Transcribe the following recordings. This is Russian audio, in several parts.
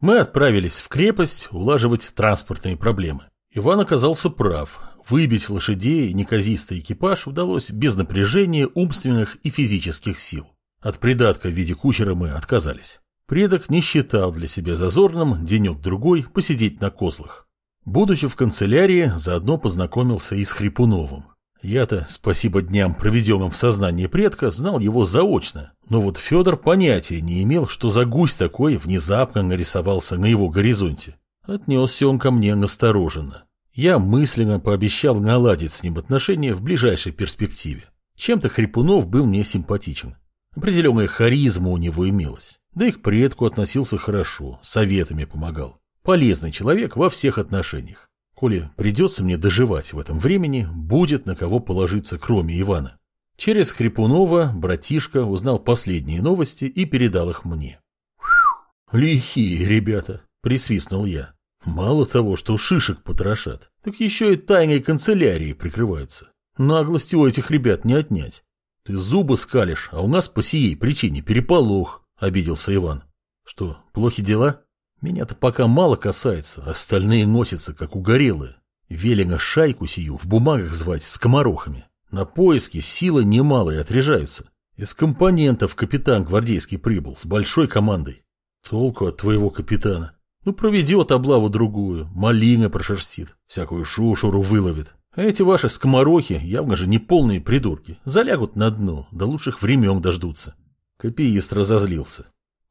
Мы отправились в крепость улаживать транспортные проблемы. Иван оказался прав. Выбить лошадей неказистый экипаж удалось без напряжения умственных и физических сил. От придатка в виде кучера мы отказались. Предок не считал для себя зазорным денек-другой посидеть на козлах. Будучи в канцелярии, заодно познакомился и с Хрипуновым. Я-то, спасибо дням, проведенным в сознании предка, знал его заочно, но вот Федор понятия не имел, что за гусь такой внезапно нарисовался на его горизонте. Отнесся он ко мне настороженно. Я мысленно пообещал наладить с ним отношения в ближайшей перспективе. Чем-то Хрипунов был мне симпатичен. Определенная харизма у него имелась. Да и к предку относился хорошо, советами помогал. Полезный человек во всех отношениях. Коли придется мне доживать в этом времени, будет на кого положиться, кроме Ивана. Через Хрипунова братишка узнал последние новости и передал их мне. «Лихие ребята!» – присвистнул я. «Мало того, что шишек потрошат, так еще и тайной канцелярией прикрываются. Наглости у этих ребят не отнять. Ты зубы скалишь, а у нас по сей причине переполох», – обиделся Иван. «Что, плохи дела?» Меня-то пока мало касается, остальные носятся, как угорелые. Велено шайку сию в бумагах звать с комарохами. На поиски силы немалые отряжаются. Из компонентов капитан гвардейский прибыл с большой командой. Толку от твоего капитана. Ну, проведет облаву другую, малина прошерстит, всякую шушуру выловит. А эти ваши скоморохи явно же не полные придурки. Залягут на дно, до лучших времен дождутся. Копиист разозлился.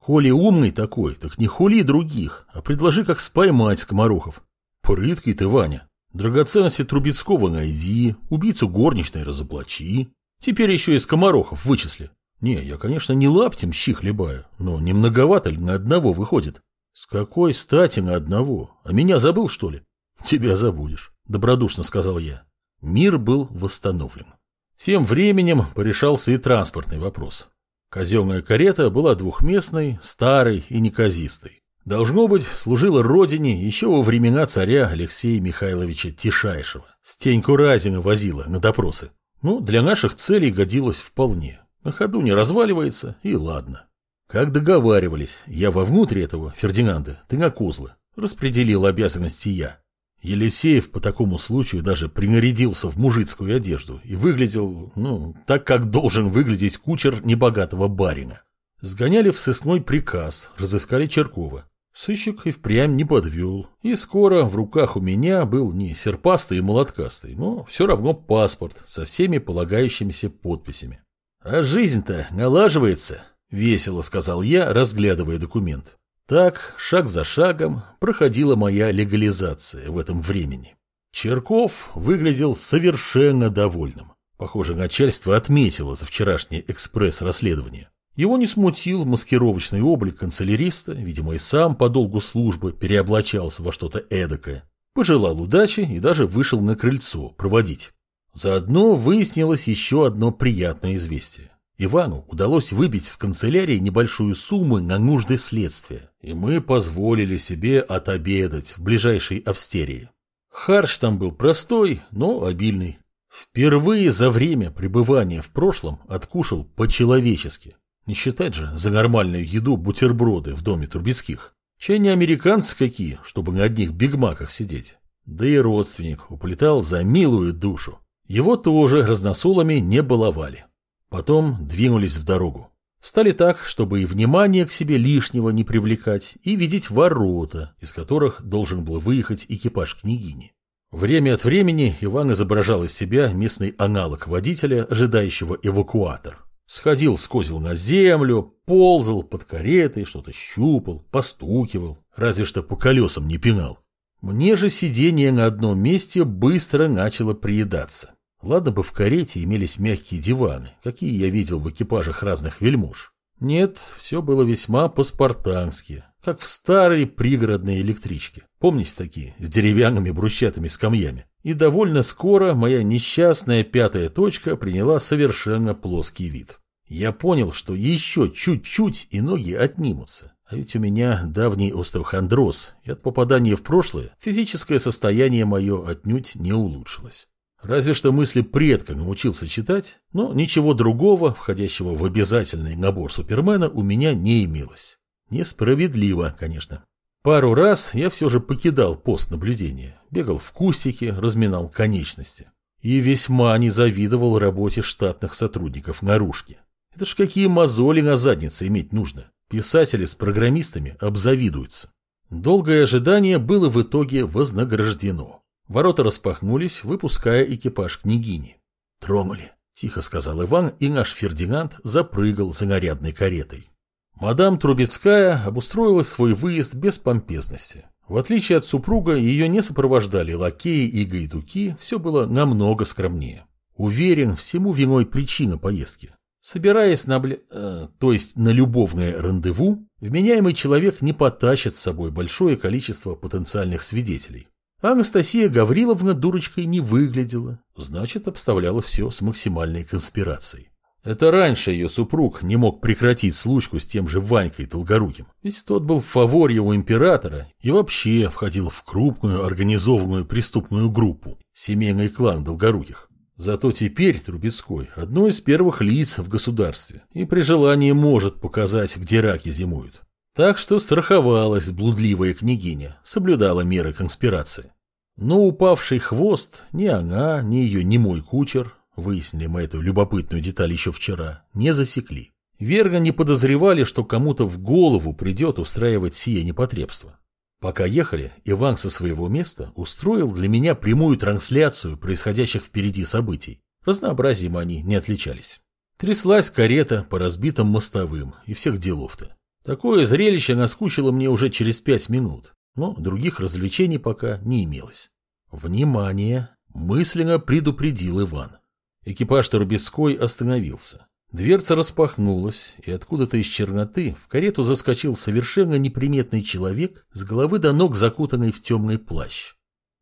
Коли умный такой, так не хули других, а предложи, как споймать скоморохов. Прыткий ты, Ваня. Драгоценности Трубецкого найди, убийцу горничной разоблачи. Теперь еще и скоморохов вычисли. Не, я, конечно, не лаптем щи хлебаю, но не многовато ли на одного выходит? С какой стати на одного? А меня забыл, что ли? Тебя забудешь, добродушно сказал я. Мир был восстановлен. Тем временем порешался и транспортный вопрос. Казенная карета была двухместной, старой и неказистой. Должно быть, служила родине еще во времена царя Алексея Михайловича Тишайшего. Стеньку Разина возила на допросы. Ну, для наших целей годилось вполне. На ходу не разваливается, и ладно. Как договаривались, я вовнутрь этого, Фердинанда, ты на козлы. Распределил обязанности я. Елисеев по такому случаю даже принарядился в мужицкую одежду и выглядел, ну, так, как должен выглядеть кучер небогатого барина. Сгоняли в сыскной приказ, разыскали Черкова. Сыщик и впрямь не подвел, и скоро в руках у меня был не серпастый и молоткастый, но все равно паспорт со всеми полагающимися подписями. «А жизнь-то налаживается», — весело сказал я, разглядывая документ. Так, шаг за шагом, проходила моя легализация в этом времени. Черков выглядел совершенно довольным. Похоже, начальство отметило за вчерашнее экспресс-расследование. Его не смутил маскировочный облик канцеляриста, видимо, и сам по долгу службы переоблачался во что-то эдакое. Пожелал удачи и даже вышел на крыльцо проводить. Заодно выяснилось еще одно приятное известие. Ивану удалось выбить в канцелярии небольшую сумму на нужды следствия, и мы позволили себе отобедать в ближайшей австерии. Харш там был простой, но обильный. Впервые за время пребывания в прошлом откушал по-человечески. Не считать же за нормальную еду бутерброды в доме Турбецких. Чай не американцы какие, чтобы на одних бигмаках сидеть. Да и родственник уплетал за милую душу. Его тоже разносолами не баловали. Потом двинулись в дорогу. Встали так, чтобы и внимание к себе лишнего не привлекать, и видеть ворота, из которых должен был выехать экипаж княгини. Время от времени Иван изображал из себя местный аналог водителя, ожидающего эвакуатор. Сходил с козел на землю, ползал под каретой, что-то щупал, постукивал, разве что по колесам не пинал. Мне же сидение на одном месте быстро начало приедаться. Ладно бы в карете имелись мягкие диваны, какие я видел в экипажах разных вельмож. Нет, все было весьма по-спартански, как в старой пригородной электричке. Помните такие, с деревянными брусчатыми скамьями? И довольно скоро моя несчастная пятая точка приняла совершенно плоский вид. Я понял, что еще чуть-чуть и ноги отнимутся. А ведь у меня давний остеохондроз, и от попадания в прошлое физическое состояние мое отнюдь не улучшилось. Разве что мысли предка научился читать, но ничего другого, входящего в обязательный набор Супермена, у меня не имелось. Несправедливо, конечно. Пару раз я все же покидал пост наблюдения, бегал в кустики, разминал конечности. И весьма не завидовал работе штатных сотрудников наружки. Это ж какие мозоли на заднице иметь нужно. Писатели с программистами обзавидуются. Долгое ожидание было в итоге вознаграждено. Ворота распахнулись, выпуская экипаж княгини. «Тронули», — тихо сказал Иван, и наш Фердинанд запрыгал за нарядной каретой. Мадам Трубецкая обустроила свой выезд без помпезности. В отличие от супруга, ее не сопровождали лакеи и гайдуки, все было намного скромнее. Уверен, всему виной причина поездки. Собираясь на, бля... э, то есть на любовное рандеву, вменяемый человек не потащит с собой большое количество потенциальных свидетелей. Анастасия Гавриловна дурочкой не выглядела, значит, обставляла все с максимальной конспирацией. Это раньше ее супруг не мог прекратить случку с тем же Ванькой Долгоруким, ведь тот был в фаворе у императора и вообще входил в крупную организованную преступную группу, семейный клан Долгоруких. Зато теперь Трубецкой – одно из первых лиц в государстве и при желании может показать, где раки зимуют. Так что страховалась блудливая княгиня, соблюдала меры конспирации. Но упавший хвост ни она, ни ее немой кучер выяснили мы эту любопытную деталь еще вчера, не засекли. Верно не подозревали, что кому-то в голову придет устраивать сие непотребство. Пока ехали, Иван со своего места устроил для меня прямую трансляцию происходящих впереди событий. Разнообразием они не отличались. Тряслась карета по разбитым мостовым и всех делов-то. Такое зрелище наскучило мне уже через пять минут, но других развлечений пока не имелось. Внимание! Мысленно предупредил Иван. Экипаж Торбецкой остановился. Дверца распахнулась, и откуда-то из черноты в карету заскочил совершенно неприметный человек, с головы до ног закутанный в темный плащ.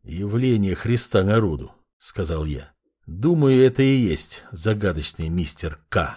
«Явление Христа народу», — сказал я. «Думаю, это и есть загадочный мистер К».